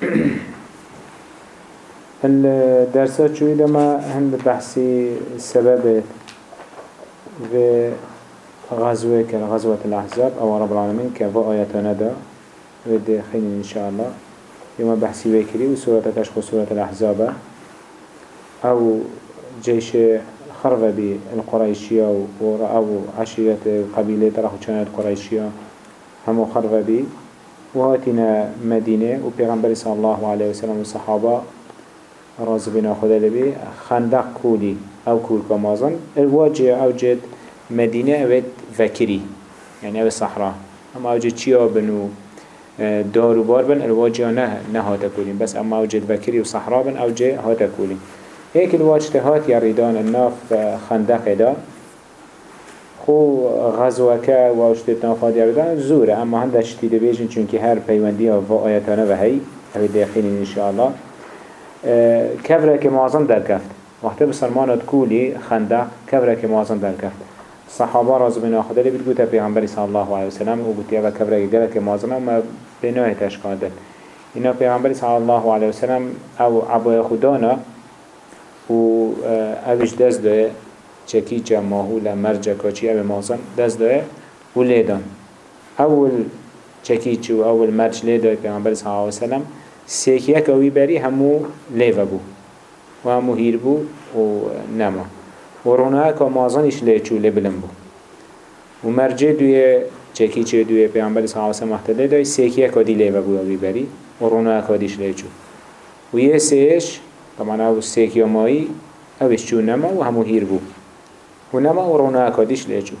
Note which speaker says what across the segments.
Speaker 1: الدرسات شوي لما هند بحثي السبب في غزوة كغزوة الأحزاب أو رب العالمين كفو آياتنا دا ودي خيني إن شاء الله يوم بحثي وكري وسورة تشخص سورة الأحزاب. أو جيش خرب بالقريشية أو عشيرة قبيلة راحوا كانت قريشية همو خرب بي وهاتنا مدينة وبيغنبري صلى الله عليه وسلم والصحابة راز بنا خدا لبي خندق كولي أو كول كمازن الواجه أو جد مدينة أوت فكري يعني أو الصحراء أما أو جد شيا بنو آه، دار و بار بن الواجه نه نه هاتا كولين بس أما أو جد فكري وصحراء بن أو جد هاتا كولين هيك الواجه هات يريدان الناف آه، خندق دا. خو غزوك واشتت نافاد يردان زوره اما هنده شتي دبيجن چونكي هر پیوندی و آياتانه و هی أو داخلين ان شاء الله كبره که معظم در کفت وقتی بسرمانات کولی خنده كبره که معظم در کفت صحابه راز بین آخده لی بگوتا پیغمبری صلی الله علیه وسلم و گوتی اوه كبره گره که معظم اما بناه تشکان دل اینا پیغمبری صلی الله علیه وسلم أو عبای خدانا و اوش دست دوه چكيچا ماهولا مرجا کچی او ماسن دست دايه لیدان. اول چکیچو اول مرج ليداي پیغمبر صلى الله عليه وسلم اک اوی بری همو لیو بو. و همو هیر بو و نما. و روناك و لیچو ليچو بلن بو. و مرجه دوی چکیچه دوی پیامبر صلی الله علیه و محتله دای سیکی کادی لیو بو اوی بری و رونا کادیش لیچو و یه سیش طبعا او سیکی و مایی اوش چون نما و همو هیر بو. و نما و روناك ليچو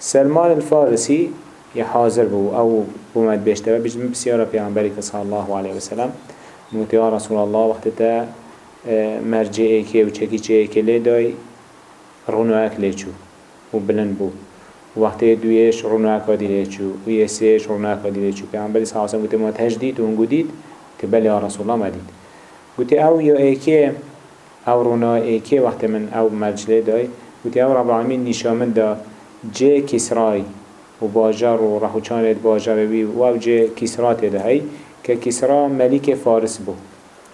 Speaker 1: سلمان الفارسي يا حاضر بو أو بومد بيشتبه بجم بسيارة پیغمبری صلى الله عليه وسلم موتی يا رسول الله وقت تا آه، مرجع ايكي و چكي چه ايكي لي داي رونوك ليچو و بلند بو. وقت دویش رونوك ودي ليچو و يسيش رونوك ودي ليچو پیغمبری صلى الله عليه وسلم قلت ما تهجديد و هنگو ديد يا رسول الله مديد قلت أو يو ايكي أو رونا ايكي وقت من أو مرجع لي قلت أو رب العالمين نشامن دا جي كسراي و باجر و رحو چانت باجر بي و أو جه كسرات ده هي که كسرا ملك فارس بو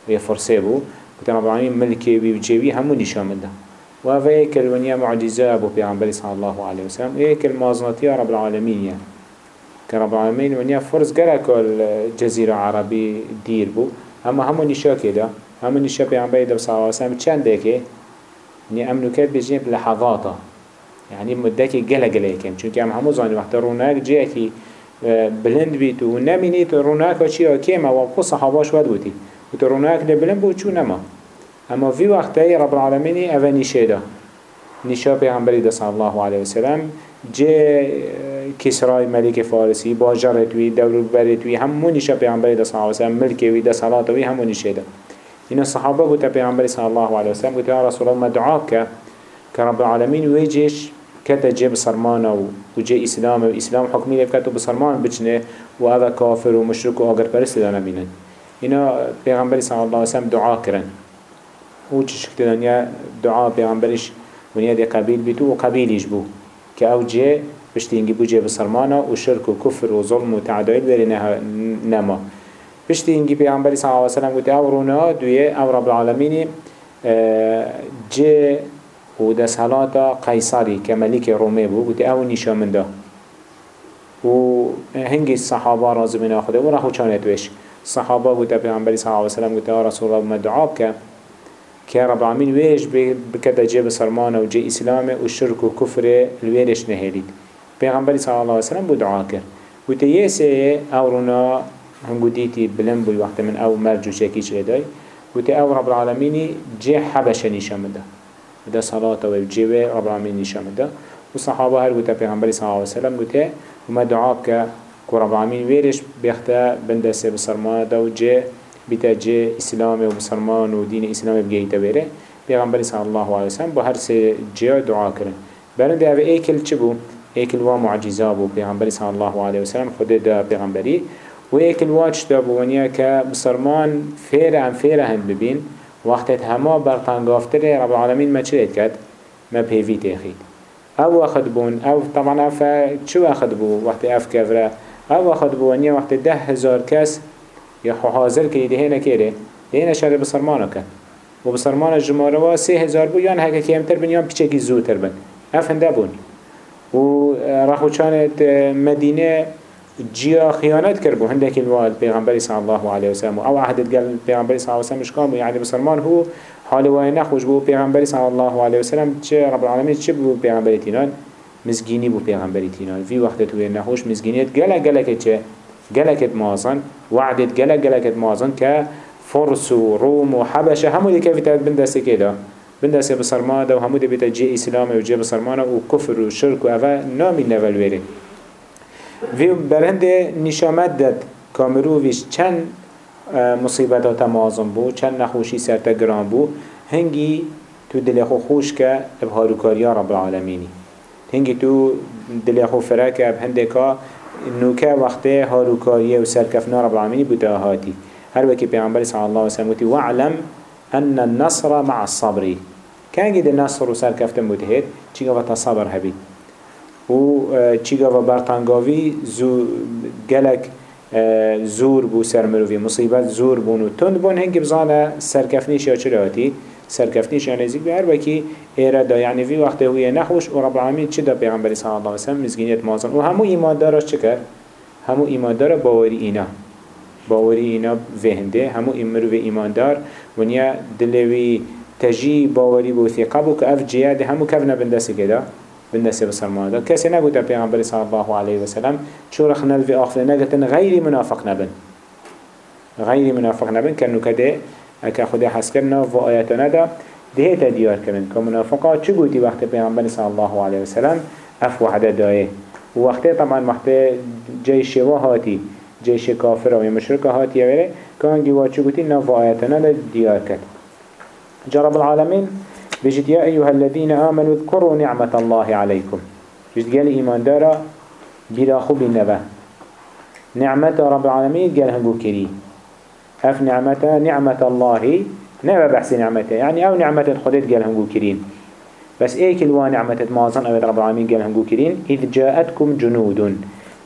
Speaker 1: و فرسه بو. كتن رب العالمين ملكي بي و جيوي همو نشان ده و أو ايك الونيا معجزة بو پیغمبر صلى الله عليه وسلم ايك المازناتي رب العالمين يعني كرب العالمين ونيا فرس قرأك الجزيرة العربي دير بو. اما همو نشا كده همو نشا پیغمبر صلى الله عليه وسلم چند دكه ني امنو كد بجنب لحظاته يعني مدكي جلا جلا كم چونك هم همو زاني وقت روناك جاكي بلند بيت و نمينيت روناك وشي كيما وقو صحاباش ود بوتي وت روناك لبلند بو چو نما. اما في وقتي رب العالمين اول نشيدا نشا پیغمبری ده صلى الله عليه وسلم جه كسرى ملك فارسي باجرت وي دور برت وي همو نشا پیغمبری ده صلى الله عليه وسلم ملك وي ده صلاة وي همو نشيدا إن الصحابة قلت پیغمبری صلى الله عليه وسلم قلت يا رسول الله ما دعاك كرب العالمين ويجيش كتا جي بسرمانا و جي إسلام و إسلام حكمي لف كتو بسرمان بچنه و هذا كافر و مشرك و آگر پرست دانا بينن إنا پیغمبر صلى الله عليه وسلم دعا کرن و چشکت دنیا دعا پیغمبرش ونیا دي قبيل بيتو و قبيلش بو أو جي بشتينجي بو جي بسرمانا و شرك و كفر و ظلم و تعدائل بری نما بشتينجي پیغمبر صلى الله عليه وسلم قلت آو رونا دوية آو رب العالمين جي و ده صلاة قيصري كملك رومي بو قلت آو نشا من ده و هنگي الصحابة رازم من آخده و رخو چانت وش الصحابة قلت پیغمبر صلى الله عليه وسلم قلت يا رسول الله مدعاب که که رب العالمين ويش بكتا جيب سرمان و جي اسلام و شرك و كفر الويرش نهيلید پیغمبر صلى الله عليه وسلم بدعا كر قلت يسي آو رنا هنگو ديتي بلن بوي وقت من أو مرجو شاكيش لداي قلت أو رب العالمين جي حبشة نشام ده ده صلاة و جيوه رب العالمين نشام ده وصحابه هر قلت پیغمبر صلى الله عليه وسلم قلت وما که که رب العالمين ويرش بيخته بندسه بسرمان ده و جي بيتا جي اسلام و بسرمان و دين اسلام بگهيته بيره پیغمبر صلى الله عليه وسلم با هر سه جي دعا کرن برنده اوه ايكل چه بو؟ ايكل وا معجزه بو. پیغمبر صلى الله عليه وسلم خود ده پیغمبری. و ايكل واج ده بو ونیا که بسرمان فيره هم فيره هند ببين وقتت هما برطنگافتر رب العالمين ما چلت كد ما بيفي تاخيد أو اخد بون أو طبعا اف شو اخد بو؟ وقت اف كفره أو اخد بو ونيا وقت ده هزار یا خو حاضر که ده نکره ده نشاره بسرمانه کن و بسرمان جماره و سه هزار بو یان هکه کمتر بن یان پیچه کی زودتر بن. اف هنده بون. و رخو چانت مدینه جیا خیانت کرد. بو هنده که الوالد پیغمبری صلی الله علیه وسلم أو عهدت قال پیغمبری صلی الله علیه وسلم مشکام یعنی بسرمان هو. حال وای نخوش بو پیغمبری صلی الله علیه وسلم چه رب العالمین چه بو پیغمبری تینان. مزگینی بو پیغمبری تینان. وی وقت توی نخوش مزگینیت گله گله که چه؟ گله کت مازن وعدت گله گله کت مازن که فرس و روم و حبشه. همو دی تاد بندسته كده بندسته بسرمانه ده و همو دی بيتا جي اسلام و جي بسرمانه و كفر و شرك و اوه نامي نول في برهند نشامت داد. كامروفيش چند مصيبتات مازن بو چند نخوشي سرتا گران بو هنگي تو دل خو خوش که ابهارو کاریا رب العالمینی. هنگی تو دل خو فرک اب هندکا نوکه هارو کاریه و سرکفنا رب العالمینی بوده هاتی هر وكي پیغمبر صلى الله عليه وسلم وعلم أن النصر مع الصبر. كان جد النصر وسر كفتن بوتهيد چيغا وطا صبر هبيد و چيغا و برطانگاوي زو گلك زور بو سر مروفي مصيبت زور بونو تند بون هنگي بزانه سركفنيش يا چلاتی سركفنيش يعني زيك بهر وكي ايرا دا يعني في وقت هو نخوش و رب العالمين چه دا پیغمبر صلى الله عليه وسلم مزگينيت مازن. و همو ايمان دارش چكر همو ايمان دار باوري اينا باوری اینا وهنده همو امرو و ایماندار ونیا دلوی تجی باوری بو ثقه بو که اف جیاد همو کف نبندسی بندسی بسرمان دا کسی نگو تا پیغمبر صلی الله علیه وسلم چو رخ نلوی آخر نگتن غیر منافق نبن. غیر منافق نبن کنو کده اکا خدا حس کرنا و آیتنا دا ده تا دیار کرن که منافقا گوتی وقت پیغمبر صلی الله علیه وسلم؟ اف وحده دایه وقتی طبعا وقت جای شوا هاتی جيش كافر و مشرك هات يوره كان جواچو قوتي نفو آياتنا ديار كت جرب العالمين بجد يا أيها الذين آمنوا اذكروا نعمة الله عليكم. بجد قال إيمان دارا بلا خوب النبا. نعمة رب العالمين قال هنقو كري. أف نعمة نعمة الله. نبا بحث نعمته. يعني أو نعمة خدت قال هنقو كرين بس إيه كلوا نعمة مازن أبد رب العالمين قال هنقو كرين إذ جاءتكم جنود.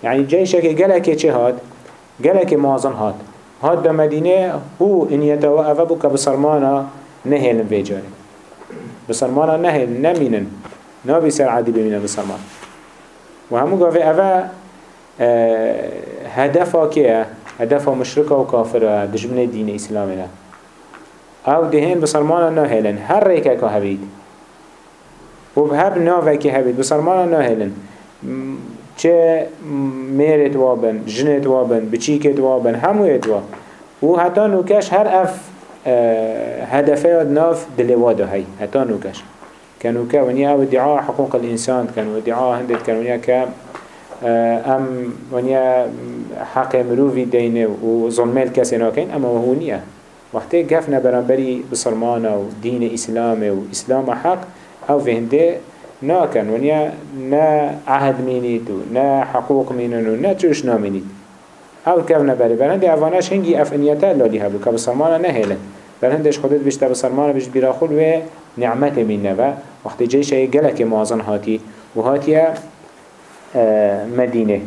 Speaker 1: يعني جيشك قالك چه هاد گلک مازن هات دا مدینه هو إن يتوا افبو كبسرمانا نهل بيجاري. بسرمانا نهل نمينن نابي سر عادي بمينن بسرمان. وهمو قافي افا آه هدفا كيه هدفا مشركة وكافرة دجمن دين اسلامنا آو دهين بسرمانا نهلن هر ريكا كهبيد وبهب ناوه كي هبيد بسرمانا نهلن چه میرت وابن جنت وابن بچیکت وابن همویت واب. و حتی نوکش هر اف هدفه ناف دلواده هی. حتی نوکش. كانوا كا ونيا ودعاء حقوق الإنسان كانوا ودعاء هندت كانوا ونيا كا أم ونيا حق مروفي دينه وظلم الكاسي ناكين أما وهو نيا وقتی گفنا برانبری بسرمانه و دین اسلام و اسلام حق أو فهنده ناكن ونيا نا عهد مينيتو نا حقوق مينونو نا تشوش نامينيت أو كفنا بري برهند اواناش هنگي افنيتا لالي هبو كبسرمانا نهيلن برهندش خودت بشتا بسرمانا بش براخول و نعمت من نوا وقت جيش اي قلق موازن هاتي وهاتيا آه مدينة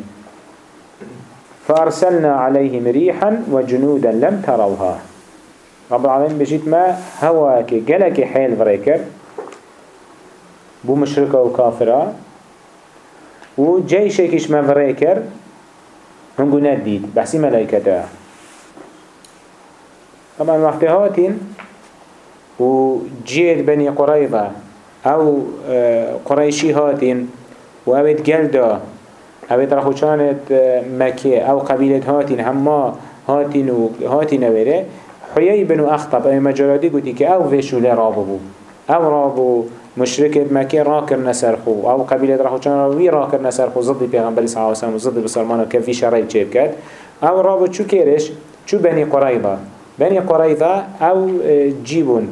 Speaker 1: فأرسلنا عليهم ريحا وجنودا لم تروها. رب العالمين بجيت ما هواك قلق حيل فريكر بو مشركة و كافرة و جيشكش مفره كر هنگو ندید بحثی ملائكته طبعا وقت هاتين و جيد بني قريظة أو قريشي هاتين و اوید گلدا اوید رخوشانت مكي أو قبيلة هاتين هما هاتين و هاتين اويره حيي بنو أخطب أي مجالاتي قلت که أو فيشو لرابو أو رابو مشرك مكة راكر نسرخو أو قبيلة راحو چان وي راكر نسرخو ضد پیغمبر صلى الله عليه وسلم ضد بسلمان كفي شرعي چه بكت أو رابو چو كيرش؟ چو بني قريضة بني قريضة أو جيبون.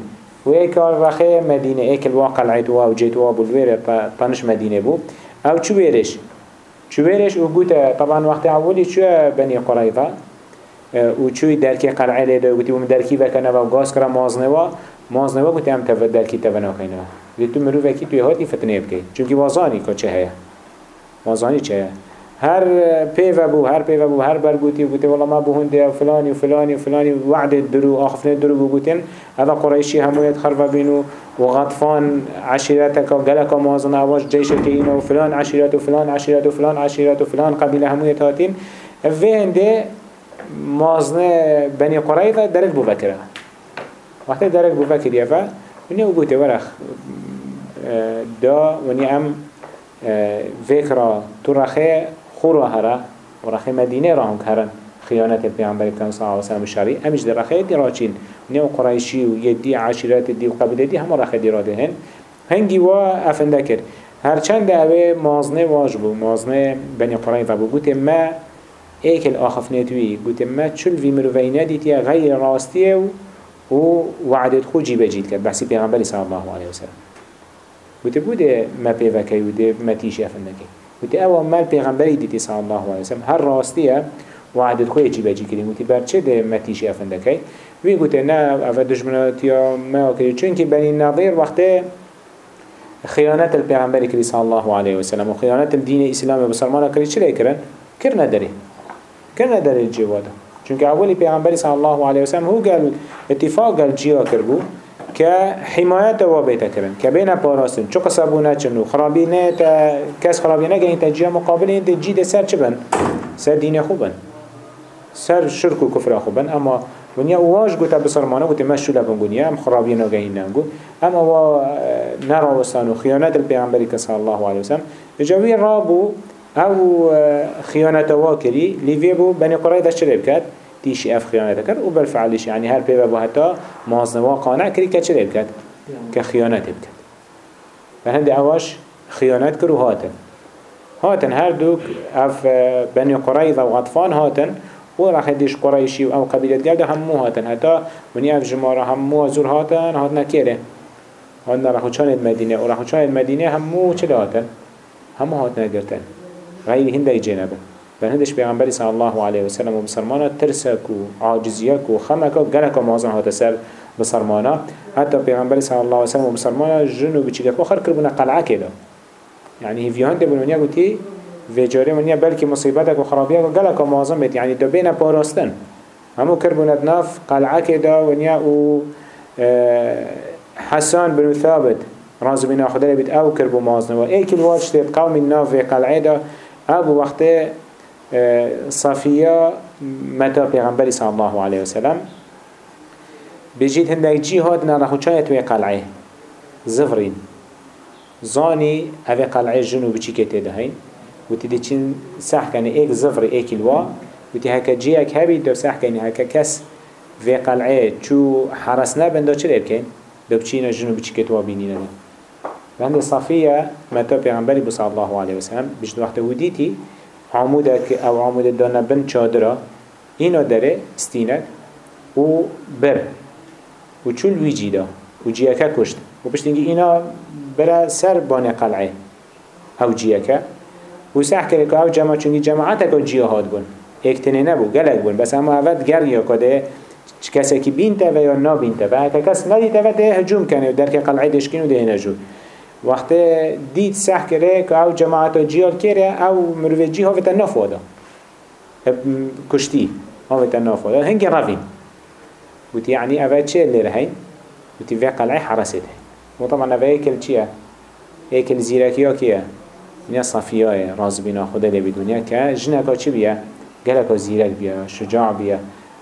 Speaker 1: ويك رخي مدينة ايك الواقع العيتوا و جيتوا بالوير طنش مدينة بو. أو چو بيرش چو بيرش و قوتا طبعا وقت أولي چو بني قريضة و چوی درکی قلعة لیده و گوتی بوم درکی وکنه و گاز کرا مازنه و مازنه و گوتی هم تفت درکی تفنه خینه تو مرو وکی توی هاتی فتنه بکی چونکی وازانی که چه هیا وازانی چه هیا هر پیو بو هر پیو بو هر برگوتی بوده والله ما بو هنده فلانی و فلانی و فلانی وعد درو آخفنه درو بو بوتن هذا قريشي همويت خرف بينو وغطفان عشيرتك قلق موازن عواش جيش كينا وفلان عشيرت وفلان عشيرت وفلان عشيرت وفلان قبيلة همويت هاتين في هنده مازن بني قريظة درك بو بكره وقتی درک بو فکر یفا ونیا أو گوته ورخ دا ونیا ام فکر تو رخه خورا هره و رخه مدینه را هم کرن خیانت پیامبر کن صلی الله علیه و سلم امش در رخه دی راچین ونیا قریشی و یدی عشیرت دی و قبیله دی همه رخه دی را دهن. هنگی و افنده کرد. هرچند اوه مازنه واج بو مازنه بنی قرائن و بو گوته ما ایک الاخف نتوی گوته ما چل وی مروینه دیتی غیر راستیه و و وعدت خو جيبه جيد كد بحسي پیغمبر صلى الله عليه وسلم وته بوده ما پیوکی وده ما تیشی افندکی وته اول مال پیغمبری دیتی صلى الله عليه وسلم هر راستیه وعدت خو جيبه جي کریم وته برچه ده ما تیشی افندکی وی گوته نه اول دشمنات یا ما کری چون که بنی نظیر وقته خيانات البيغمبر كري صلى الله عليه وسلم وخيانات الدين الإسلامي بسرمانه كري چلي كرن كرنا داري كرنا داري الجواده چونك اولی پیغمبری صلی الله علیه وسلم هو قال اتفاق قال جیا کربو که حمایت و بیتا کرن که بین پاراستن چو قصبونه چنو خرابی نه تا کس خرابی نه گین تا جیا مقابل سر چه خوبن سر شرک و خوبن اما ونیا واش گوتا بسرمانه گوتا مشو لبن گونیا هم خرابی نه گین اما و نراوستان و خیانت الپیغمبری که صلی الله علیه وسلم. جوی رابو أو خيانة واكري ليفي بو بني قرية شرب كات تيشي اف خيانة كات و بالفعلش يعني هر بيبا بو حتى مازنوا قانع كري كات شرب كات كخيانة بكات فهند اواش خيانة كرو هاتن. هاتن هر دوك اف بني قرية وغطفان هاتن. و راح ديش قريشي أو قبيلة قلد همو هاتن. حتى بني اف جمارة همو زور هاتن هاتنا كيره هاتنا راحو چاند مدينة و راحو چاند مدينة همو چل هاتن همو هاتنا قرتن غير هنده جنبه. هندش پیغمبری صلی الله علیه و سلم و بسرمانا ترسک و عاجزیک و خمک و گلک و مازن بسرمانا حتی پیغمبری صلی الله علیه و سلم و بسرمانا جنو بچیگه آخر کربونه قلعه کده يعني هي هنده بنونيا قلتي في جاري منيا بلكي مصيبتك وخرابيك وقالك ومعظم بيت يعني دو بين باراستن همو كربونات ناف قلعه كده ونيا و حسان بن ثابت راز بنا خدا بيت أو كربو مازن و ايكل واج تيت قوم في قلعه ده ابو وقت صفية متى پیغمبر صلى الله عليه وسلم بجيت هندك جي هاتنا رخو چايت وي قلعه. زفرين زاني اوه قلعه جنو بچي كته دهين وتي دي چين سح كان ايك زفر ايك الوا. وتي هكا جيك هبي دو سح كان هكا كس في قلعه چو حرسنا بندا چه لبكين دو بچينا جنو بچي كتوا بينينا وهند صفية متى پیغمبری بصلى الله عليه وسلم بجد وقت وديتي عمودك او عمود دانا بن چادرا اینا داره استینک و بر و چول ویجی دا و جیکه کشت و پشتینگی اینا برا سر بان قلعه او جیکه و سح کرده که او جماعت چونگی جماعت که جیهاد بون اکتنه نبو گلک بون بس اما اول گر یا کده کسی که بینته و یا نابینته و هکا کس ندیته و ده هجوم کنه و درک قلعه دشکین و ده نجوم وقت دید سح کرده که أو جماعت جیال کرده أو مروی جی هاویتا نفوادا کشتی هاویتا نفوادا هنگی روین وتي يعني أفاد شيء اللي رهين وتي في قلعة حرسته وطبعا أفاد هيكل شيء هيكل زيراكيا كيا نيا صفيا راز بنا خدا اللي بدنيا كجنكا شي بيا قالك زيراك بيا شجاع بيا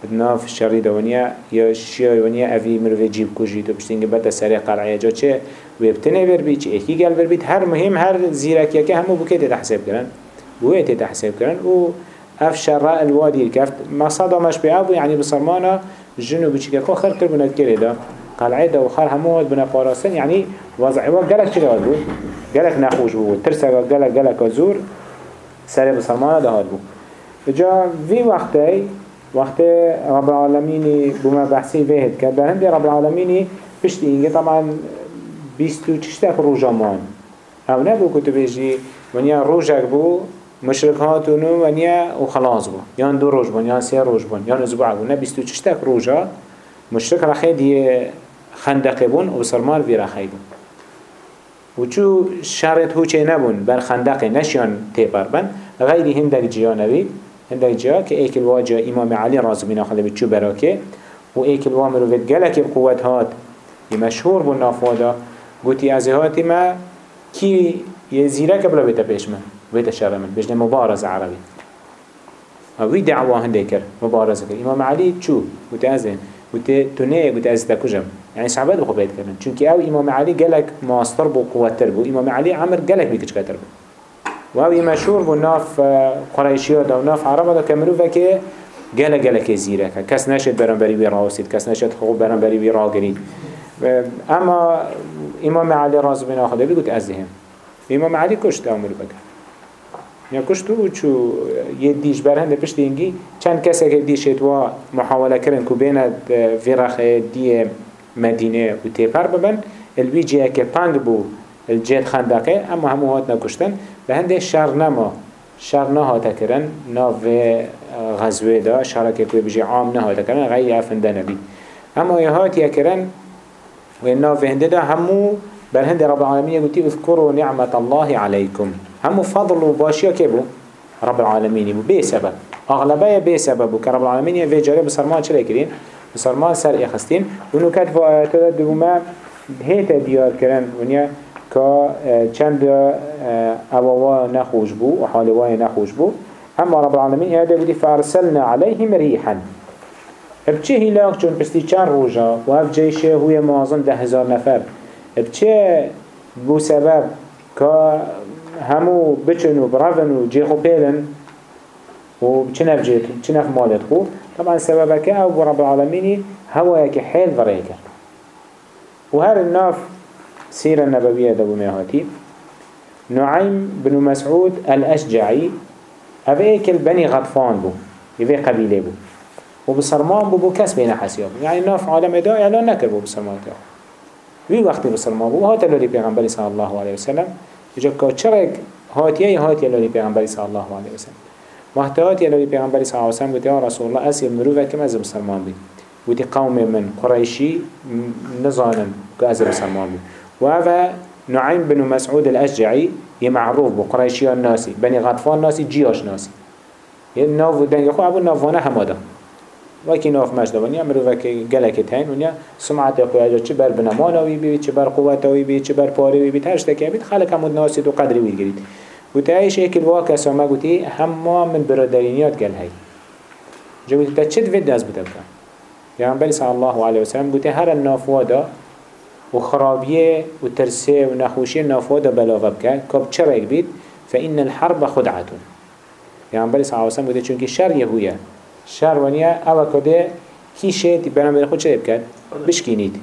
Speaker 1: ناف شری دونیا یا شیای ونیا اوی مروی جیب کجی تو پشتینگه بده سری قلعه جا چه؟ ویبتنه بر بید چه؟ اکی گل بر بید هر مهم هر زیرکی که همو بکه تحسب کرن. بوی تحسب کرن. و اف شراء الوادي الكفت ما صدمش بأبو يعني بصرمانا جنوب بچي كو خير كربنا كده ده قلعه ده وخر همو بنا فارسن يعني وضع و قالك كده هادو قالك نخوش بو. ترسا قالك قالك زور سر بصرمانا ده هادو جا في وقتي وقت رب العالمين بما بحثي فيهد كد هندي رب العالمين بشتي إنجي طبعا بيستو تشتاك روجا مان أو نبو كتب يجي ونيا روجك بو مشرك هاتونو ونيا وخلاص بو. يان دو روج بون يان سي روج بون يان أسبوع بون بيستو تشتاك روجا مشرك رخي دي خندق بون وبسرمال في رخي بون وچو شرط هو چه نبون بر خندق نشيان تيبر بن غير هندك جيا هندك جيا كأيك الواجه إمام علي رازو بنا خلي بتشو براكه وإيك الوامر وفيد جلك القوة هات. مشهور بالنافودا قلتي أزهاتي ما كي يزيرك بلا بيتا بيشمن بيتا شرمن بيجنا مبارز عربي اوی دعوا هنده کر. مبارزه کر. امام علی چو؟ گوته ازن گوته تو نه گوته از يعني صحابات بخو بيت چونك أو امام علي قالك ماستر بو قوتر بو. امام علي عمر قالك بيكش كتر بو واو مشهور بو ناف قريشيا دا وناف عربا دا كمرو فكي قالك قالك زيرك كس نشد برنبري بي راوسيد كس نشد خوب برنبري بي راقري اما امام علي راز بن اخده بيقول ازهم امام علي كشت أمر بكر یا کشتو چو یه دیش برهنده پشت اینگی چند کسی که دیشت و محاوله کردن که بین ویرخ دی مدینه و تیپر ببن الوی جیه که پنگ بو الجيت خندقه اما همو هات نکشتن. به هنده شر نما شر نهاتا کرن. ناو غزوه دا شرکه که بجی عام نهاتا کرن غیر افنده نبی. اما یه هات کرن و ناو هنده دا همو بل هند رب العالمين يقول اذكروا نعمة الله عليكم هم فضل وباشيا كبو رب العالمين بي سبب. أغلبية بي سبب كرب العالمين يفي جاري بسرمان چلي كرين بسرمان سر إخستين ونو كتف دوما هيتا ديار كرن ونيا كا چند أواوا نخوش بو وحالواي نخوش بو. أما رب العالمين هذا يقول فأرسلنا عليهم ريحا بچه هلاك چون پستی چند روژا و اف جيشه هوی معظم ده هزار نفر. بچه بو سبب که همو بچن و برافن و جيخو بيلن و چنف جيت چنف مالت خو؟ طبعا سببك أو رب العالمين هو يك حيل فريك وهر الناف سيرة النبوية دبو ميهاتي نعيم بن مسعود الأشجعي أبيك البني غطفان بو يبي قبيلة بو. وبصرمان بو بو كس بين حسياب يعني ناف عالم دا اعلان نكر بو بصرمان تاو وی وقتی بسلمان بو هات لولی پیغمبری صلی الله علیه وسلم. جا که چرک هاتیه هاتیه لولی پیغمبری صلی الله علیه وسلم. وقتی هاتیه لولی پیغمبری صلی الله علیه وسلم گوتی یا رسول الله اسی مروفه کم از مسلمان بید گوتی قوم من قریشی نزانن که از مسلمان و اوه نعیم بن مسعود الاشجعی یه معروف بو قریشی الناسی بنی غطفان ناسی جیاش ناسی یه ناو دنگ خو أبو ناوانه هماده وکی ناف مجد ونیا مرو وکی گلکت هین ونیا سمعت خوی اجا چه بر بنمانوی بی چه بر قوتوی بی چه بر پاروی بی ترش تکی همود ناسید و قدری وی گرید. گوته ایش ایکل واقع گوتی من برادرینیات گل هی. جا گوتی تا چه دوید دست بده بکن؟ پیغمبر الله علیه وسلم گوته هر نافوادا و خرابیه و ترسه و نخوشی نافوادا بلاغه بکن کب چرا بید؟ فإن الحرب خدعتون الله علیه وسلم گوته چونکه شر یهویه شر ونیا أو کده کی شیطی؟ برام خود چه بکرد بشکینید.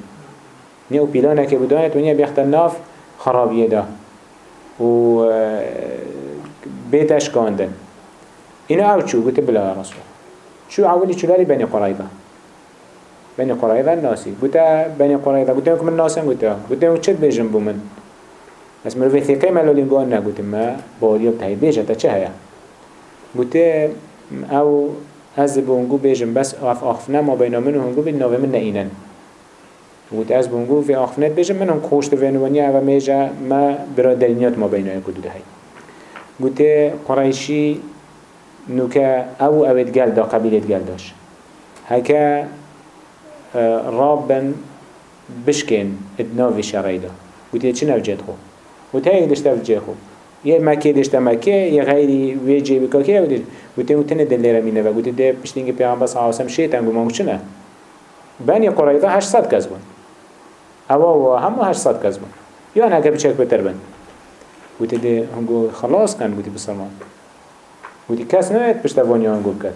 Speaker 1: نیو پیلانه که بدانت ونیا بیخت ناف خرابیه دا. و بیتش کاندن اینا أو چو؟ گوته بلا رسول چو اولی چولاری بنی قرائده بنی قرائده ناسی گوته بنی قرائده گوته من ناسم گوته گوته چه بیجم بو من بس مروی ثقه ملولین گوان نگوته ما باریاب تایی بیجه تا چه هیا؟ گوته أو از بونگو بیجم بس آف آخفنه ما بین من و هنگو ناوه من نینن. وقت از بونگو في آخفنت بیجم من هم خوشت وینوانیا و میجا ما برادرینیات ما این کدو دهی. گوته قرائشی نوکه أو اوید گل دا قبیلت گل رابن بشکن ادناوی شرعی دا. گوته چی نوجد خو گوته یک دشت نوجد خو یه مکه داشته مکه یه غیری ویجی بکا که بودید گوته أو تنه دل رمینه و گوته ده پشتینگه پیغمبر صلی الله علیه و شیطان گو مانگو چنه بنی قرائده 800 کس اوا و همه 800 کس بون یا نه که بچک بتر بن گوته خلاص کن گوته بسلمان گوته کس نوید پشت وانی هنگو بکد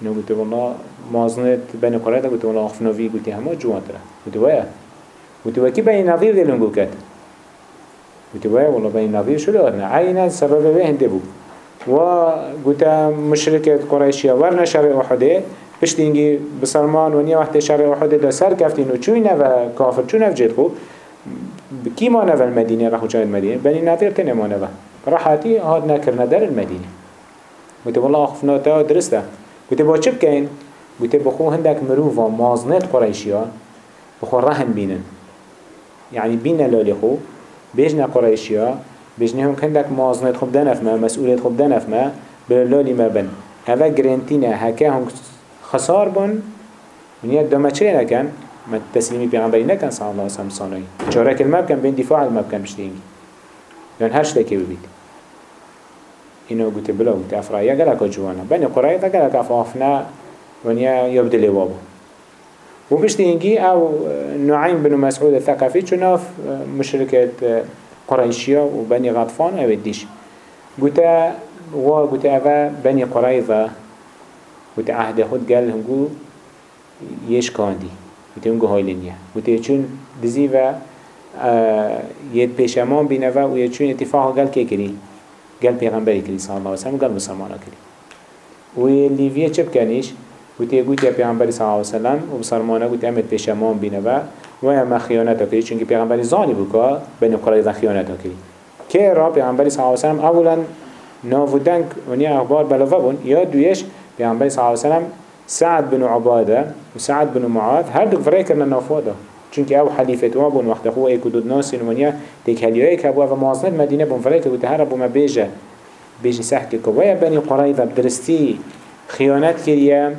Speaker 1: اینو گوته والله مازنت بنی قرائده گوته والله آخفنوی گوته همه جوان تره گوته ویا گوته وکی بنی نظیر دل هنگو کد وتبايا والله بين نظير شو لأرنا عينا سبب به هنده بو وقلت مشركة قريشية ورنا شرع أحده بشتينجي بسلمان ونيا وقت شرع أحده دا سر كفتين وچوي نفا كافر چو نف جيد كي ما نفا المدينة رخو جاي المدينة بني نظير تنه ما نفا راحتي هاد نكرنا در المدينة قلت والله أخفنا تا درسته قلت با چه بكين قلت بخو هندك مروفا مازنت قريشية بخو رهن بينن يعني بينا لولي خو بيجنا قريشيا هم كندك مازنت خب دنف ما مسؤوليت خب دنف ما بلالی ما بن. هوا گرنتینه هکه هم خسار بن. ونیا دامه چه نکن؟ ما تسلیمی پیغمبری نکن صلی الله علیه و سلم چاره کلمه بکن بین دفاع بکن بشتینگی یعنی هر شتکی ببید. اینو گوته بلا گوته افرایه گلک جوانا. بین قرائه تا گلک افافنا ونیا یبدلی وابو. و بشتینگی أو نعیم بن مسعود الثقفی چناف مشرکت قريشيا وبني غطفان أو ديش قلتا و قلتا اوه بني قريظة قلتا عهد خود قال هنگو يش كاندي قلتا هنگو هايلنيا قلتا چون دزي و يد پیشمان بينه و يد چون اتفاق قال كي كري قال پیغمبری کری صلی الله علیه وسلم قال مسلمان کری و لیویه چه بکنیش گوتی گوتی پیغمبری صلی الله علیه وسلم و مسلمانه گوتی امت پیشمان بینه و و ما خیانت کردی چون که پیغمبری زانی بکا بین قرائز خیانت کردی که را پیغمبری صلی الله علیه و اولا نافودن ونیا أخبار بلافه بون یا دویش پیغمبری صلی الله علیه و سعد بن عبادة و سعد بن معاذ هر دو فرای کردن نافوده چونکه او حلیفت و بون وقت خو ایک دود ناس ونیا تک هلیای که ابو مازنت مدینه بون فرای که هر ابو ما بیجه سحک که ویا بنی قرائز درستی خیانت کریه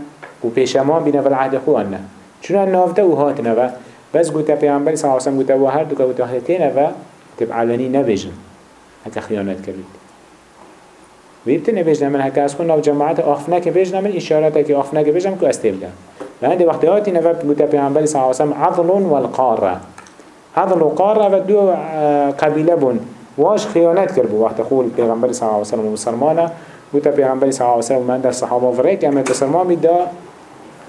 Speaker 1: و پیشمان بینه بالعهد خو انه چون نافته و هات نوه. بس قلت پیامبر صلی الله علیه و و هر دو که قلت هتینه و تب علنی نبیجن. هکا خیانت کرد ویبت نبیجن من هکا از خون نو جماعت آخفنه که بیجن من که آخفنه که بیجن که لأن وقت هاتي نفا قلت پیامبر صلی الله علیه و سلم عضل والقاره عضل و دو قبیله بون. واش خیانت کرد وقت خول پیغمبر صلی الله علیه و سلم مسلمانه؟ قلت پیغمبر صلی الله علیه و سلم من در صحابه که امت بسلمان دا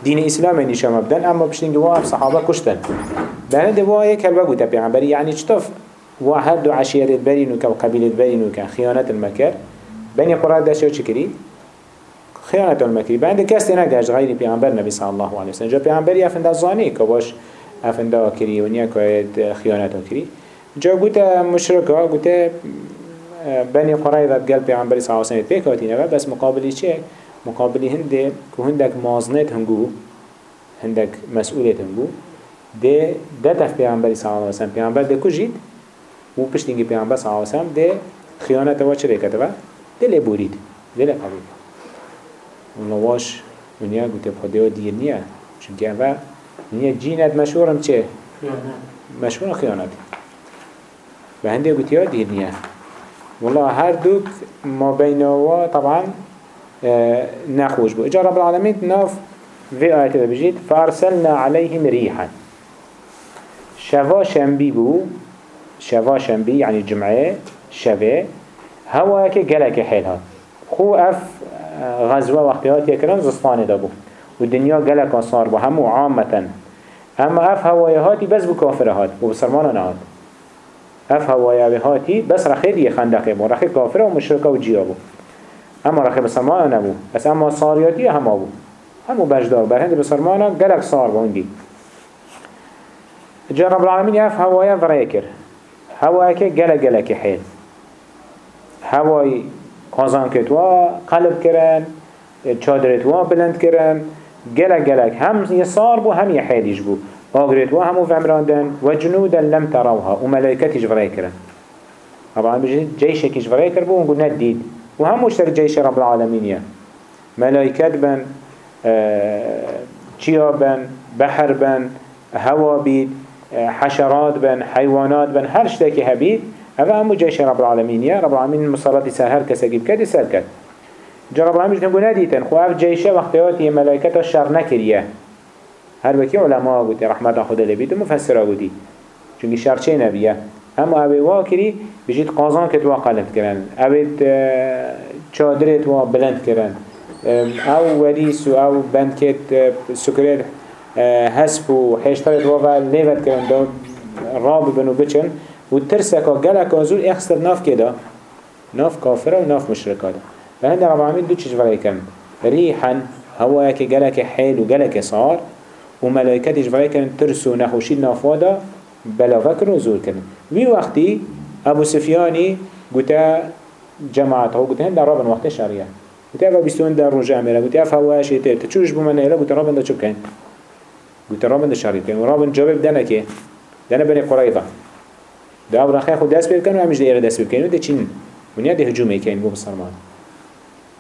Speaker 1: دين اسلام نشام بدن اما بشتين جواب صحابه كشتن ده دوا یک کلمه گوته پیغمبری یعنی چطف هر دو عشیرت برینو که و قبیلت برینو که خیانت المکر بین قرآن داشته خیانت المکری بند کسی نگشت غیر پیغمبر نبی صلی الله علیه وسلم. جا پیغمبری افنده زانی که باش افنده کری و نیا که خیانت کری جا گوته مشرکا گوته بني قريظة قال پیغمبر صلی الله علیه و سلم پیکاتی نبا بس مقابلی چه؟ مقابلی هنده که هندک مازنت هنگو هندک مسئولیت هنگو ده ده تف پیغمبری صلی اللہ علیہ وسلم. پیغمبر ده کجید و پشتینگی پیغمبر صلی اللہ علیہ وسلم ده خیانت و چه کتبه ده لبورید ده لقبول ونواش ونیا گوته و دیر نیه. چونکه اوه نیه جینت مشهورم چه؟ مشهور خیانت. و هنده گوته ها دیر نیه. والله هر دوك ما بينه طبعا نخوش بو. اجا رب العالمين ناف في آيات بجيت فارسلنا عليهم ريحا شوا شنبي بو. شوا شنبي يعني جمعه شوا هوا که گلک حیل هات خو اف غزوه وقتیات یکرن زستانه دا بو و دنیا گلک صار بو همو عامتا. اما اف هوای هاتی بس بو کافره هات. و بسرمان نهات. اف هوای هاتی بس رخید یه خندقه بو رخید کافره و مشرکه و جیا بو اما رخی بسرمان نبو بس اما صاریاتی همه بو همو بجدار بر هند بسرمان گلک صار بوندی جا رب العالمین یف هوایا فرای کر هوایا که گلک گلک حیل. هوای قازان کتوا قلب کرن چادرت وا بلند کرن گلک گلک هم یه بو هم یه حیلیش بو. آگرت وا همو فهمراندن و لم تروها. و ملائکتش فرای کرن. العالمین جيشكش فرای کر بو ونقول ندید. و هم مشترك جيش رب العالمين ملائكات بن چیا بن بحر بن هوا بید حشرات بن حيوانات بن هر شتاكي هبید هذا هم جيش رب العالمين يا رب العالمين مصالات سهر هر كسا جيب كده سهر كد جا رب العالمين جنبو نديتن خو اف جيشه وقتيات ملائكة الشر نكريه هر وكي علماء قلت رحمة خدا لبيت مفسره قلت چونك شر چه نبيه اما اوه واكري بجيت قازان كت واقلت كرن اوه چادرت وا بلند كرن أو وريس أو بند كت سكرير هسب و حشترت وا ليفت كرن راب بنو بچن. و ترسكا گلك آزور اخستر ناف كده ناف كافره و ناف مشركه ده فهند رب العالمين دو چيش فرأي كم ريحا هو يكي گلك حيل و گلك صار و ملائكتش فرأي كم ترسو نخوشيد نافوادا بلا فكر و زور كرن وی وقتی ابو سفیانی گوته جماعت ها گوته در رابن وقت شریعه گوته اگه بیستون در روژه امیره گوته اف هواش یه تا چوش بومن ایلا گوته رابن دا چوب کن گوته رابن دا شریعه کن و رابن جواب دنه که دنه بنی قرائضه أو رخی خود دست بید کن و همیش دیگه دست بید کن و ده چین؟ ونیا ده هجومه کن بو بسرمان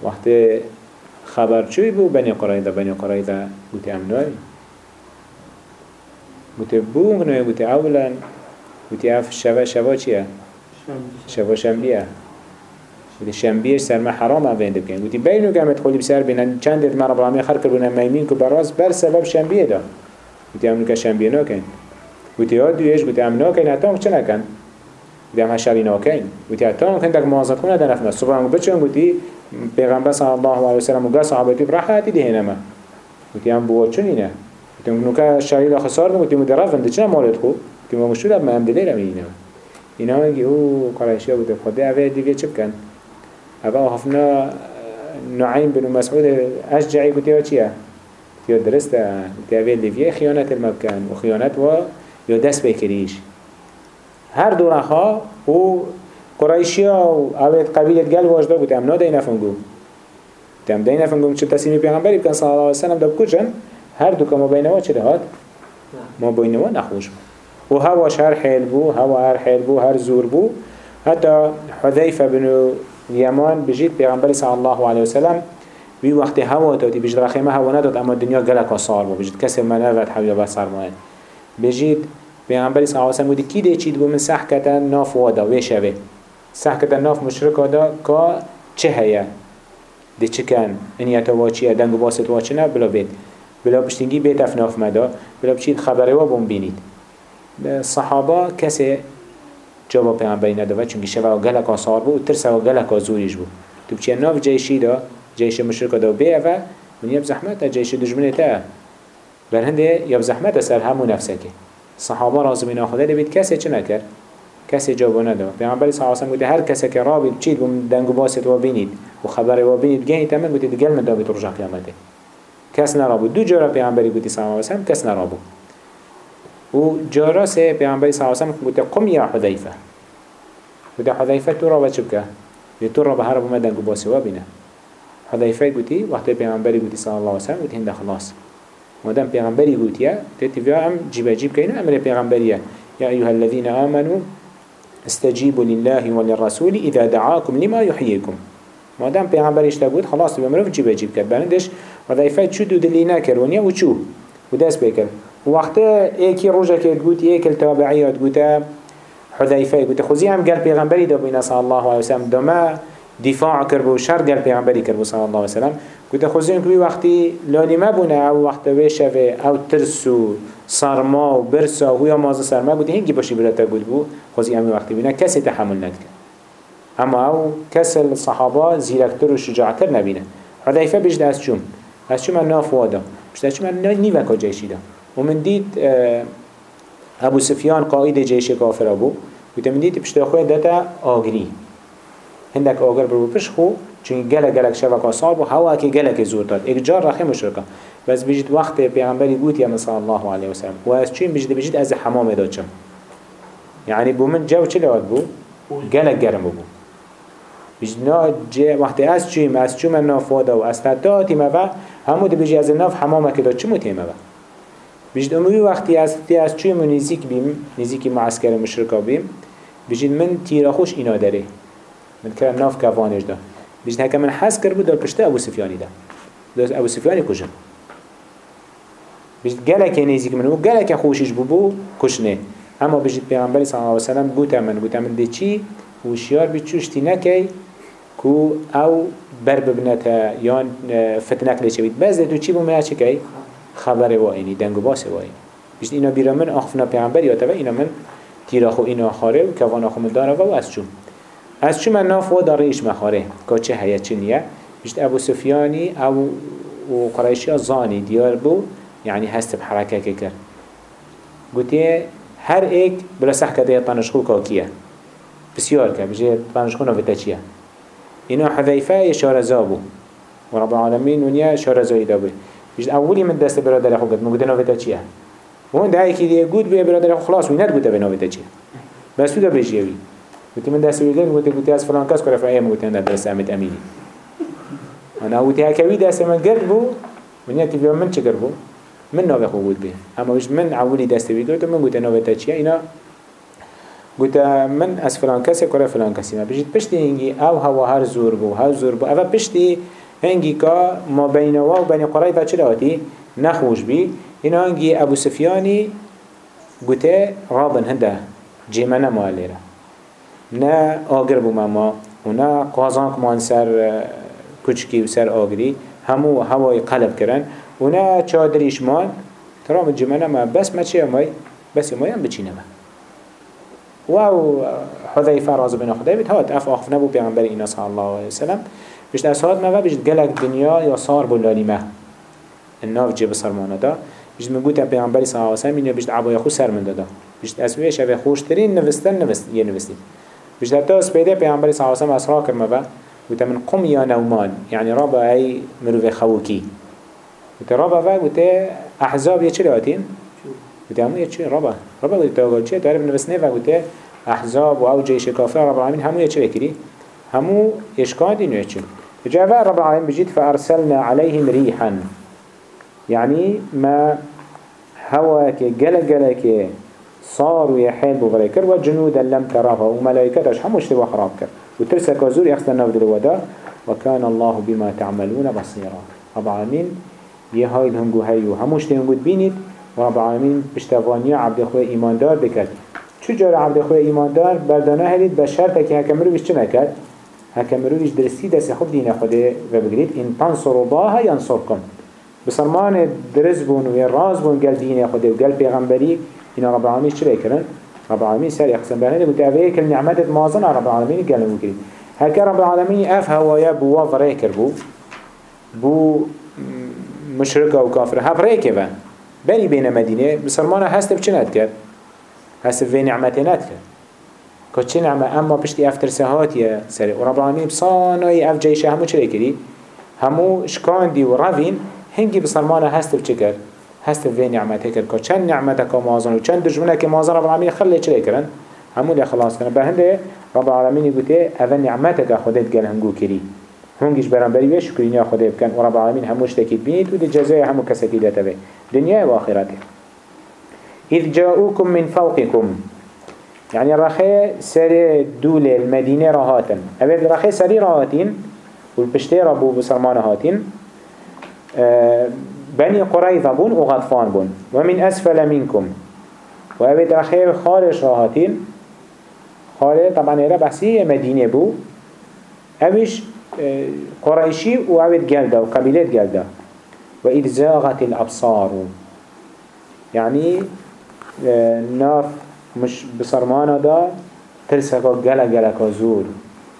Speaker 1: وقت خبر چوی بو بنی قرائده بنی قرائده گوتی امنوی گوتی بو منوی گوتی اولا گوتی اف شوا شوا چیه؟ شوا شنبیه. گوتی شنبیش سر ما حرام اوین بکن گوتی بینو که امت خولی بسر بینن. چند دیت مرا برامی خر کربونه میمین که براز بر سبب شنبیه دا. گوتی امنو که شنبیه ناکن. گوتی ها دویش گوتی امنو کن حتی چه نکن؟ گوتی هم گوتی حتی هم کن دک موازد کنه در نفنه صبح هم بچون گوتی پیغمبر صلی الله علیه وسلم و صحابتی براحتی ده نما گوتی هم بوا چون اینه. گوتی منو که شهید خسار گوتی مدرفن ده چه مالت خو گوتی ما مشهور ما هم دلیل اینه اینا. میگه أو قرایشی بوده. خدا اوه دیگه چه بکن؟ اوه هفنا نعیم بن مسعود اشجعی گوتی چیه؟ تیو درسته؟ اوه لیویه خیانت المبکن و خیانت و یا بکریش هر دو رخا و قرائشیا و اوید قبیلت گل واجده بود ام ناده نفنگو تم ده نفنگو چه تصمیمی پیغمبری بکن صلی الله علیه وسلم؟ دب کجن هر دو که ما بینوا چه دهات ما بینوا نخوش و هواش هر حیل بو هوا هر حیل بو هر زور بو حتی حذیفه بن یمان بجید پیغمبری صلی الله علیه وسلم وی وقت هوا دادی بجید رخیمه هوا نداد اما دنیا گلک آسار بو بجید کسی منوت حویل بسر ماید بجید پیغمبری صلی الله علیه بودی کی ده چید بو من سح کتن ناف وادا وی شوه سح کتن ناف مشرک دا که چه هیا؟ ده چه کن؟ انیت واچیه دنگ و باست واچه نه بلا بید. بلا پشتنگی بیت افناف مدا. بلا بچید خبره و بون بینید. صحابه کسی جواب پیغمبری نداده چونکه شبه گلک آسار بود و ترس و گلک آزوریش بود. تو بچه ناف جیشی دا؟ جیش مشرک دا بیه و من یب زحمت جیش دجمنه تا. بر هنده یب زحمت سر همو نفسه صحابه رازو بنا خدا لبید کسی چه نکر؟ کسی جواب نداد. پیامبر صلی الله علیه و هر کسی که رابید چید بم دنگو باست و بینید و خبر و بینید گهی تمام گوید دگل من دابید رجع قیامته کس نرابو دو جورا پیامبری گویی صلی الله علیه و کس نرابو و جورا سه پیامبری صلی الله علیه و آله قم یا حذیفه. گوید حذیفه تو را بچه بکه؟ تو را به هر بوم دنگو باست و بینه. حذیفه گویی وقتی پیامبری گویی صلی الله علیه و آله گویی هند خلاص مادام پیغمبری گوتیه تتفیا هم جیب جیب کینه أمر پیغمبریه یا ایها الذين آمنوا استجيبوا لله وللرسول إذا دعاكم لما يحييكم مادام پیغمبرش تگود خلاص بمروف جیب جیب کرد. برندش وظیفه چو دو دلی نکرونیه و چو و دست بکر وقت ایکی روژه که گوت ایک التابعیات گوتا حذیفه گوتا خوزی هم گل پیغمبری دا بین صلی الله علیه وسلم دما دفاع کرد و شر گل پیغمبری کرد صلی الله علیه وسلم. گوته خوزین کوی وقتی لالی ما بونه أو وقت ویشوه أو ترسو سرما و برسا و یا مازه سرما گوته هنگی باشی برات گود بو خوزی امی وقتی بینه کسی تحمل ندکن اما أو کس الصحابه زیرکتر و شجاعتر نبینه. حذیفه بجد از چوم از چوم ناف وادا بجد از چوم نیوکا جیشی دا و من دید ابو سفیان قائد جیش کافر ابو گوته من دید پشت خوی داتا آگری هندک آگر برو پش خو چون گله گله شبکه صاب و هوا که گله که زور داد. یک جار رخی مشرکه بس بجید وقت پیغمبری گوت یا صلی الله علیه و سلم. و از چین بجید بجید از حمام دادشم یعنی بو من جو چه لاد بو؟ گله گرم بو. بجید نا جه وقت از چیم از چوم ناف وادا و از تداتی ما همو دی بجید از ناف حمام که داد چمو تیمه بجید اموی وقتی از تی از چوم نزیک بیم نزیک معسکر مشرکه بیم من تیرا خوش اینا من کرم ناف کفانش ده بجد هكا من حس كر بود دل پشته ابو سفیانی ده دل ابو سفیانی کشن بجد گلک نیزیک من و گلک خوشش بو کشنه اما بجد پیغمبر صلی الله علیه وسلم گوتا من گوتا من ده چی؟ وشیار بی چوشتی نکی کو أو بر ببنتا یان فتنک لیچه بید بز تو چی بومه چه کی خبر واینی دنگو باس واینی بجد اینا بیرا من آخفنا پیغمبر یا تبا اینا من تیراخو اینا خاره و کوان آخو من داره و از چون من ناف و داریش مخاره که چه هیا چه نیه؟ بشت ابو سفیانی أو و قرائشی زانی دیار بو یعنی هست بحرکه که کرد. گوته هر ایک بلا سح کده طنشخو کاکیه بسیار که بجه طنشخو نویتا چیه؟ اینا حذیفه شارزا بو. و رب العالمین ونیا شارزایی دا بو. بجه اولی من دست برادر خو قد مگوته نویتا چیه؟ و اون دعایی که دیگه گود به برادر خلاص وینت گوته به نویتا چیه؟ بس تو دا بجیوی قلت من دست ويدين قلت قلت از فلان كاس كره فايم قلت أنا درس امت اميني أنا قلت هكوي دست من قرب بو من ياتي في من چه قربو من نوبه خو قلت به اما مش من عولي دست ويدين قلت من قلت نوبه تاچيه أنا قلت من از فلان کسی کره فلان کسی ما بجید پشتی هنگی أو هوا هر زور بو هر زور بو أو پشتی هنگی که ما بین و بین قرائفه چه لواتی نخوش بی اینا هنگی ابو سفیانی قلت رابن هنده جیمه نمالیره نه آگر بو ماما و نه قازان کمان سر کچکی و سر آگری همو هوای قلب کرن و نه چادریش مان ترام جمعنا ما بس ما چه امای بس امای هم بچینه ما و حذیفه راز بن خدای بید هات اف آخف نبو پیغمبر اینا صلی الله علیه وسلم بشت اسهاد ما بشت گلک دنیا یا صار بولالی ما الناف جيب سرمانه دا بشت مگوت پیغمبر صلی الله علیه وسلم اینو بشت عبای خو سر من دادا بشت اسوی شبه خوشترین نوستن نوست یه نوستی بشت تا اسپیده پیغمبر صلی الله علیه وسلم اسرا کرد ما وتا من قم يا نومان. يعني رابا أي مروف خوكي. وتا رابا فا وتا أحزاب يتشري هاتين وتا همو يتشري رابا رابا وتا قال شيء تعرف نفس نفا وتا أحزاب أو جيش كافر رب العالمين. همو يتشري كري همو يشكان دينو يتشري فجاء رب العالمين بجيت فأرسلنا عليهم ريحا. يعني ما هواك جل جلك صاروا يحيل بغريكر وجنودا لم تراها وملائكة همو اشتبه خراب كر. وترسك وزور يخسر نفد الودا وكان الله بما تعملون بصيرا. رب العالمين يهاي الهنگو هيو هموش تهنگو بينيد ورب العالمين بشتفانيا عبد خواه ايمان دار بكت چو جار عبد خواه ايمان دار بردانه هلید هكا مروفش چه نكت هكا مروفش درسي دست خوب دين خوده و بگرید. ان تنصروا الله ينصركم بسرمان درس بون و راز بون قل دين خوده و پیغمبری. اینا رب العالمين چه بكرن رب العالمين سر يقسم بهنده متابعه كل نعمت مازن رب العالمين قال مكرين هكا رب العالمين اف هوايا بوا فريكر بو. بو مشركة وكافر هف ريكبا بني بين مدينة بسلمانة هست بچنات كر هست في نعمتينات كر كتش نعمة اما بشتي افتر سهاتيا سري ورب العالمين بصاناي اف جيشه همو كري همو شكان دي ورافين هنگي بسلمانة هست بچكر هست في نعمته كر که چند نعمتك مازن و چند دجمنك مازن رب العالمين خلي چلي کرن؟ همون اللي خلاص کرن بهنده رب العالمين يقول اول نعمتك خودت قال هنگو كري هنگيش برانبري وي شكرينيا خودت بكن ورب العالمين هموش تكيد بينيت ودي جزايا همو كسكي داتا دنيا واخرته إذ جاءوكم من فوقكم يعني رخي سري دولة المدينة راهاتن. أبدا رخي سري راهاتين والبشتي ربو بسرمان هاتين أه بني قريظة بون وغطفان بون. ومن أسفل منكم. وأبد أخير خارج راهاتين خارج طبعا إيرا بحثي مدينة بو. أبش آه، قريشي وأبد جلدة وقبيلات جلدة. وإذ زاغت الأبصار. يعني آه، ناف مش بصرمانة دا ترسكا جلا جلا كزور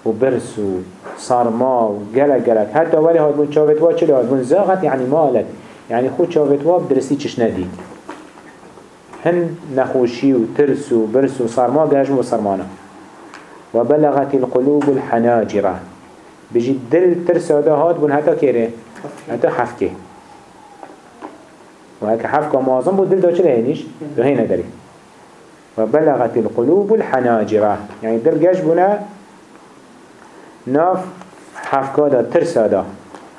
Speaker 1: وبرسو صرما وجلا جلا حتى ولي هاد بون شافت واتشلي هاد بون؟ زاغت يعني مالت. يعني خود شافت واب درسي چش ندید هن نخوشي و ترس و برس و صرما جاجم و صرمانا وبلغت القلوب الحناجرة بجي دل ترس هذا هاد بون هتا كيره هتا حفكه وهكا حفكه معظم بو دل دا چه لهنيش دو هين داري وبلغت القلوب الحناجرة يعني دل جاج بنا ناف حفكه دا هذا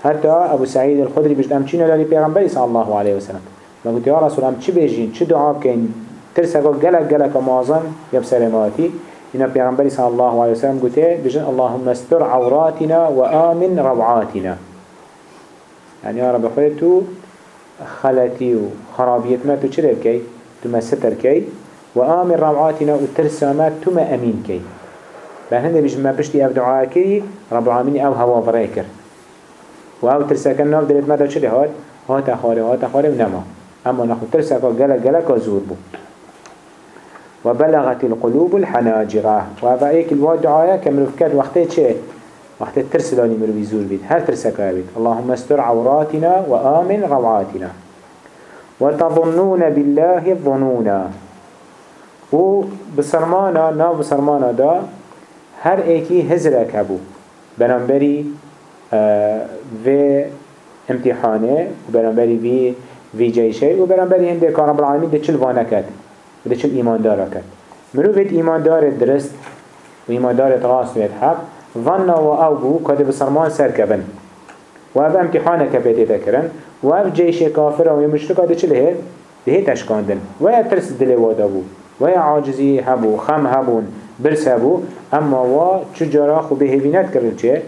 Speaker 1: حتى أبو سعيد الخدري بجد أم چين لالي پیغمبر صلى الله عليه وسلم. ما قلت يا رسول أم چي بيجين؟ چي دعا بكين؟ ترسا قل قلق قلق معظم يبسر مواتي إن پیغمبر صلى الله عليه وسلم قلت بجن اللهم استر عوراتنا وآمن روعاتنا. يعني يا رب خلتو خلتي وخرابيت ما تشرب كي تما ستر كي وآمن روعاتنا وترسا ما تما أمين كي فهند بجن ما بشتي أبدعاء كي رب العالمين أو هوا بريكر و أو ترسکن ناف دلت مدى چلی هاد هات خاره هات خاره و نما. اما نخو ترسکا گلک گلک زور بو و بلغت القلوب الحناجرة. و الواد دعایا که مروف کرد وقتی چه؟ وقتی ترسلانی مروفی زور بید. هر ترسکا بید. اللهم استر عوراتنا و آمن روعاتنا وتظنون بالله الظنونا و بسرمانا ناو بسرمانا دا هر ایکی هزرک هبو بنامبری في امتحانه وبرنبري في في جيشه وبرنبري هنده كان رب العالمين ده چل وأنا كد وده چل ايمان دارا كد منو فيت ايمان دار درست و ايمان دار غاص ويت حق ظن و آو بو كده بسرمان سر كبن و أو امتحانه كبته ذكرن و أو جيش كافر و يمشتكا ده چل ده ده تشكاندن و ترس دل وادا بو. و عاجزي هبو خم هبون برسابو اما وا چجارا خو بهبينات کرل چه؟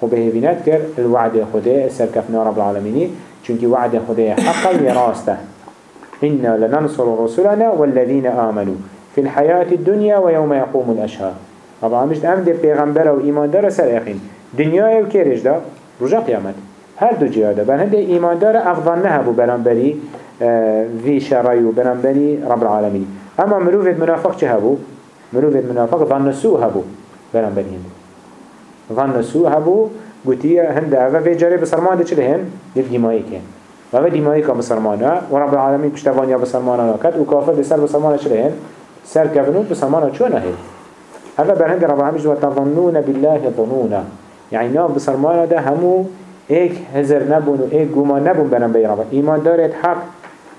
Speaker 1: خو بهبينات كر الوعد خده سركفنا رب العالمين چونك وعد خده حقا يراسته إنا لننصر رسلنا والذين آمنوا في الحياة الدنيا ويوم يقوم الأشهاد طبعا مش أم دي پیغمبر و ایمان دار سر اخين دنیا و کیرش دا؟ رجا قیامت. هر دو جهاده بل هنده ایمان دار افضل نهبو برانبری في شرعي وبرنبري رب العالمين أما مروفة منافق چه هبو؟ مروفة منافق ظن سوء هبو. برنبري هند ظن سوء هبو قوتي هند أفا في جاري بسرمان ده چله هن؟ دي ديمائي كن وفا ديمائي كان بسرمانا ورب العالمين كشتفانيا بسرمانا ناكد وكافر دي سر بسرمانا چله هن؟ سر كفنون بسرمانا چونه هن؟ هذا برهند رب العالمين وتظنون بالله ظنونا يعني ناف بسرمانا ده همو ايك هزر نبون و ايك قومان نبون برنبري رب إيمان دارت حق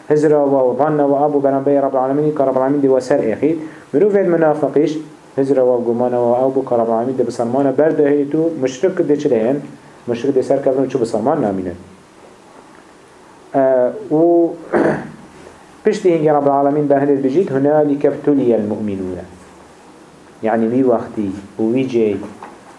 Speaker 1: هزر و ظن و ابو بنبي رب العالمين كرب العالمين دي وسر اخيد مروف المنافقيش هزر و گمان و كرب العالمين دي بسلمان برده هيتو مشرك دي چلهن مشرك دي سر كفرن چو بسلمان نامينن آه و پشتی هنگی رب العالمين بهندت بجيت هنالك ابتلي المؤمنون. يعني وي وقتي وي جي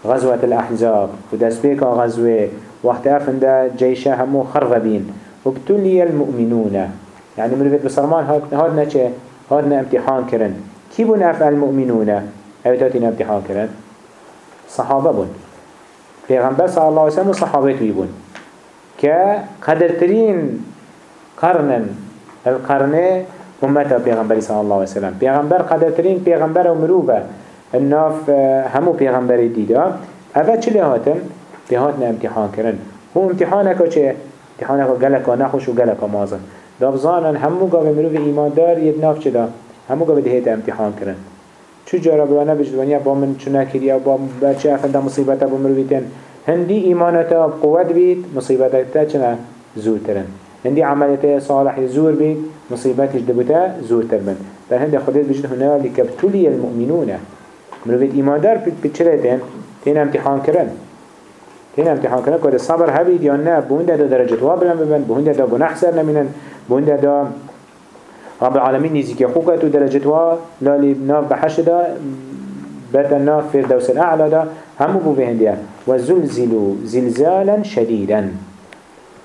Speaker 1: غزوة الأحزاب ودسبيك غزوة وقت أفندا جيشة همو خربين وابتلي المؤمنون. يعني من بيت بسلمان هادنا چه؟ هادنا امتحان كرن كي بون اف المؤمنون اوتاتنا امتحان كرن صحابة بون پیغمبر صلى الله عليه وسلم صحابات بون كقدرترين قرنا القرن أمتا پیغمبر صلى الله عليه وسلم پیغمبر قدرترين پیغمبر ومروبة الناف همو پیغمبر ديدا اوه چلی هاتن؟ بهاتنا امتحان كرن هو امتحانك چه؟ امتحانك غلقا نخوش و غلقا مازن دابزانن همو گاوه مروف ایماندار ید ناف چه دا همو گاوه دهیت امتحان کرن چو جارا بوانا بجدوانیا با من چونه کریا با بچه افنده مصیبتا با مروفیتن هندی ایمانتا قوت بید مصیبتا چنه زورترن. هندی عملتا صالح زور بید مصیبتش دبوتا زورتر من در هند خودت بجد هنالك ابتلي المؤمنون مروفيت ایماندار بید چه تین تین امتحان کرن. تين امتحان كنا كده صبر هبيد يا نه؟ بونده دا درجة وابلا ببن بونده دا گناه سر نمينن بونده دا رب العالمين نزيك خوكت ودرجة وا لالي ناف بحش دا بات الناف في الدوس الأعلى دا همو بو بهنديا وزلزلوا زلزالا شديدا.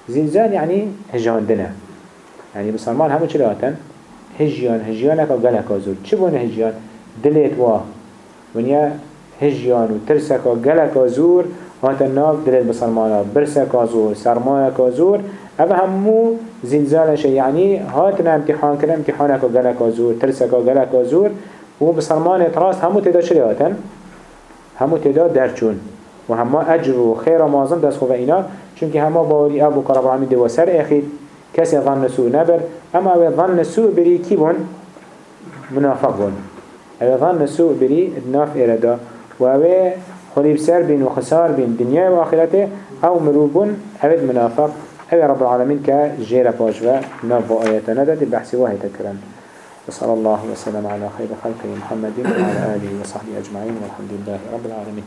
Speaker 1: زلزال يعني هجان دنا. يعني بسلمان همو چلاتن هجيان هجيانك وقلك وزور. چه بون هجيان؟ دلت وا. ونيا هجيان وترسك وقلك وزور هات الناف دلت بسلمانا برسك وزور سرمايك وزور اوه همو زلزالش يعني هاتنا امتحان كنا امتحانك وغلق وزور ترسك وغلق وزور و بسلمان اتراست همو تدا شري هاتن؟ تدا درچون. و اجر و خیر و مازم دست خوب اینا چونکه همه باوری ابو کرب العالمین دو سر اخید ظن سوء نبر اما أو ظن سوء بری کی بون؟ منافق ظن سوء بری ادناف اردا و أو خلیب سر بین و خسار بین دنیا و أو مروبون أو منافق هذا رب العالمين كجيرة باجوة نفو آياتنا ده البحث وهي تكرن وصلى الله وسلم على خير خلقه محمد وعلى آله وصحبه أجمعين والحمد لله رب العالمين.